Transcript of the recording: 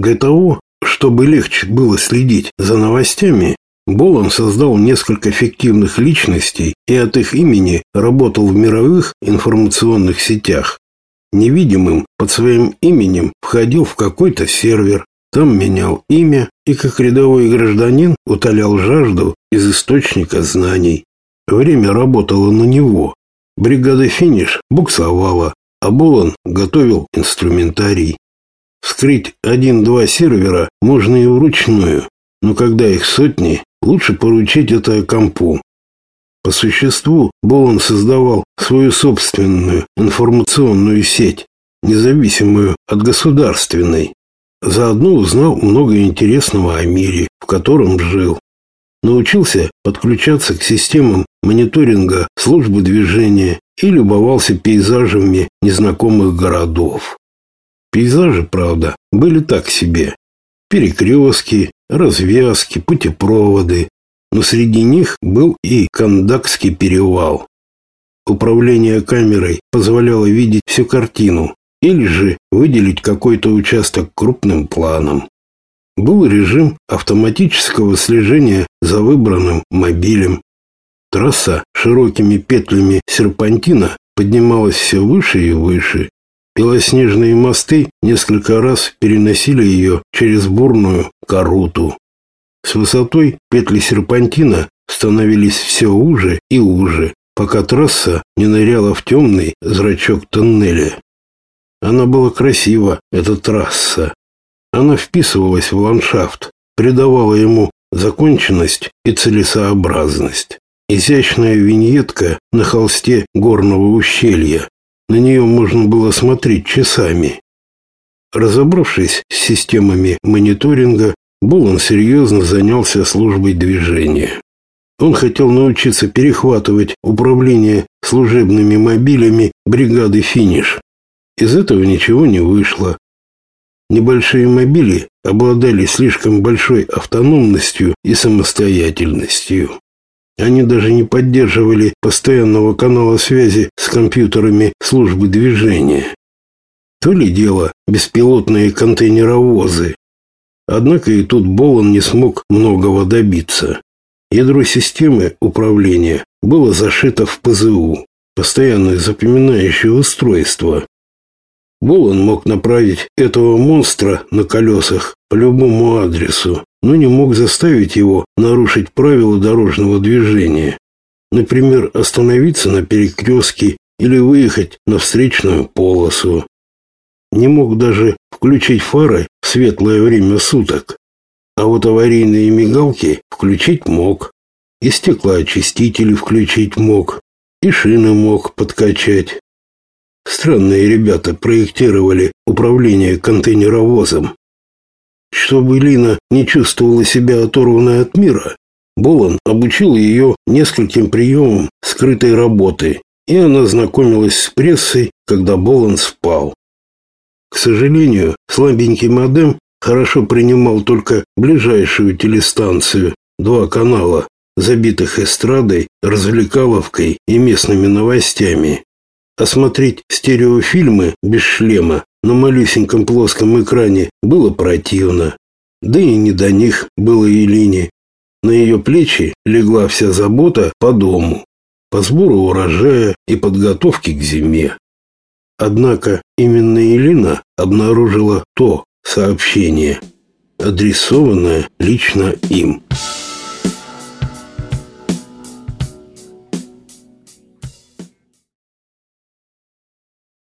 Для того, чтобы легче было следить за новостями, Болон создал несколько фиктивных личностей и от их имени работал в мировых информационных сетях. Невидимым под своим именем входил в какой-то сервер, там менял имя и как рядовой гражданин утолял жажду из источника знаний. Время работало на него. Бригада «Финиш» буксовала, а Болон готовил инструментарий. Вскрыть один-два сервера можно и вручную, но когда их сотни, лучше поручить это компу. По существу Болон создавал свою собственную информационную сеть, независимую от государственной. Заодно узнал много интересного о мире, в котором жил. Научился подключаться к системам мониторинга службы движения и любовался пейзажами незнакомых городов. Пейзажи, правда, были так себе. Перекрестки, развязки, путепроводы, но среди них был и Кандакский перевал. Управление камерой позволяло видеть всю картину или же выделить какой-то участок крупным планом. Был режим автоматического слежения за выбранным мобилем. Трасса широкими петлями серпантина поднималась все выше и выше. Белоснежные мосты несколько раз переносили ее через бурную коруту. С высотой петли серпантина становились все уже и уже, пока трасса не ныряла в темный зрачок тоннеля. Она была красива, эта трасса. Она вписывалась в ландшафт, придавала ему законченность и целесообразность. Изящная виньетка на холсте горного ущелья. На нее можно было смотреть часами. Разобравшись с системами мониторинга, Булан серьезно занялся службой движения. Он хотел научиться перехватывать управление служебными мобилями бригады «Финиш». Из этого ничего не вышло. Небольшие мобили обладали слишком большой автономностью и самостоятельностью. Они даже не поддерживали постоянного канала связи с компьютерами службы движения. То ли дело беспилотные контейнеровозы. Однако и тут Болон не смог многого добиться. Ядро системы управления было зашито в ПЗУ, постоянное запоминающее устройство. Болон мог направить этого монстра на колесах по любому адресу, но не мог заставить его нарушить правила дорожного движения. Например, остановиться на перекрестке или выехать на встречную полосу. Не мог даже включить фары в светлое время суток. А вот аварийные мигалки включить мог. И стеклоочистители включить мог. И шины мог подкачать. Странные ребята проектировали управление контейнеровозом. Чтобы Лина не чувствовала себя оторванной от мира, Болон обучил ее нескольким приемам скрытой работы, и она знакомилась с прессой, когда Болон спал. К сожалению, слабенький модем хорошо принимал только ближайшую телестанцию, два канала, забитых эстрадой, развлекаловкой и местными новостями. Осмотреть стереофильмы без шлема на малюсеньком плоском экране было противно. Да и не до них было Елине. На ее плечи легла вся забота по дому, по сбору урожая и подготовке к зиме. Однако именно Елена обнаружила то сообщение, адресованное лично им.